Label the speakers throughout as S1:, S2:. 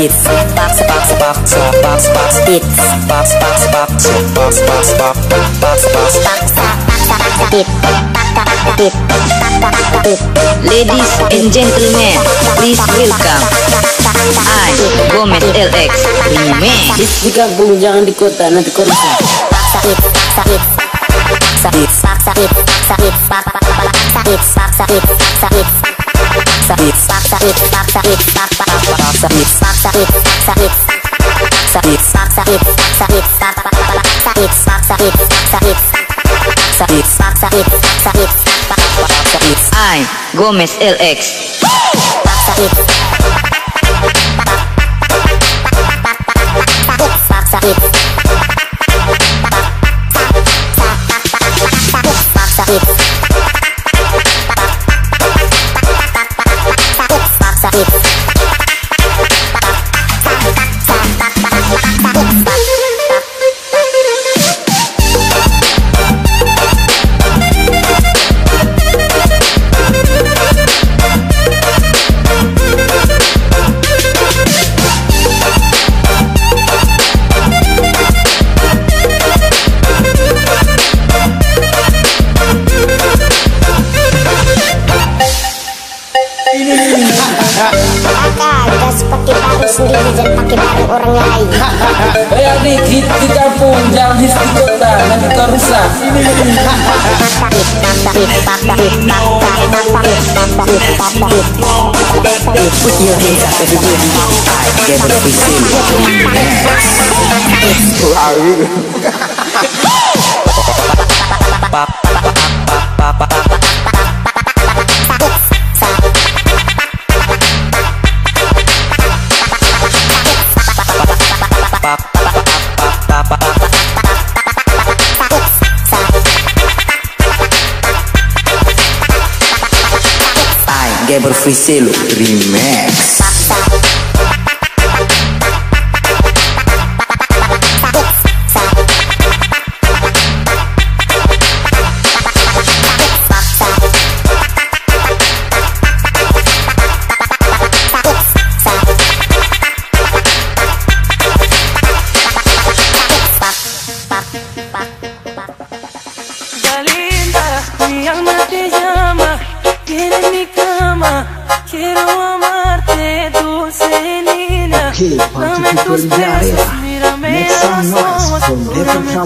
S1: It's It's box box box box box It's box box box box box box box box
S2: Ladies and gentlemen, please welcome I, Gomez LX Remix
S3: Di kampung jangan di kota nanti
S2: I, Gomez LX
S1: Put your hands up I get free
S4: I Gebro Freestyle Remix.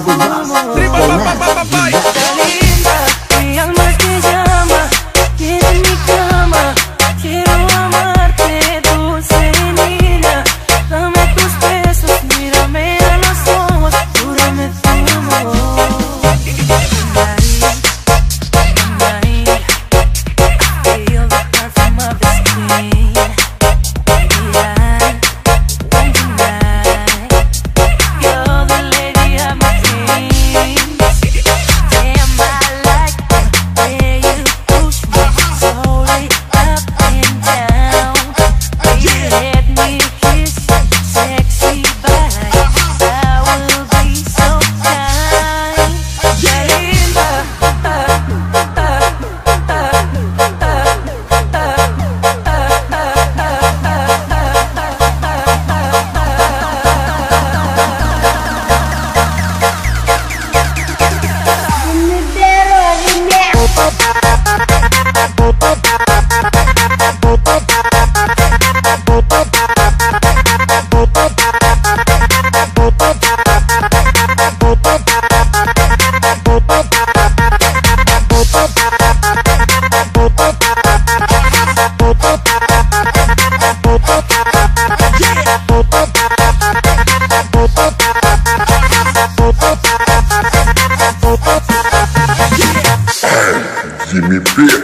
S5: Tripa, papai, papai. me,
S4: bitch.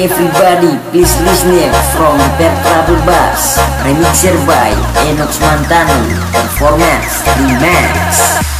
S4: everybody, please listen from Bertra Bulbas, Remixer by Enox Mantano, performance, Remax.